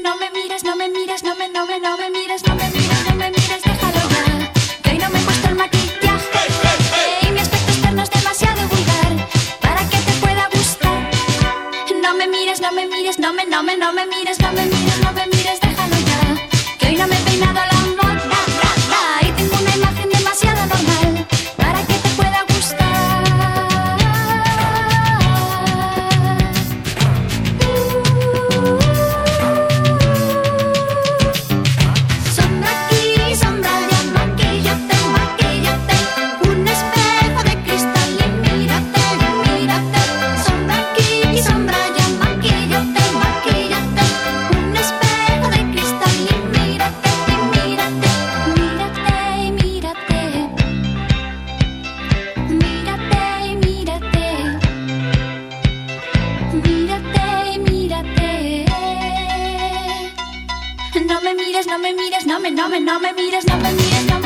no me mires, no me mires, no me, no me, no me mires, no me mires, no me mires, déjalo ya. Que hoy no me he puesto el maquillaje y mi aspecto externo es demasiado vulgar para que te pueda gustar. No me mires, no me mires, no me, no me, no me mires, no me mires, no me mires, déjalo ya. Que hoy no me he peinado la Mírate, mírate no me mires, no me mires, no me, no me, no me mires, no me mires.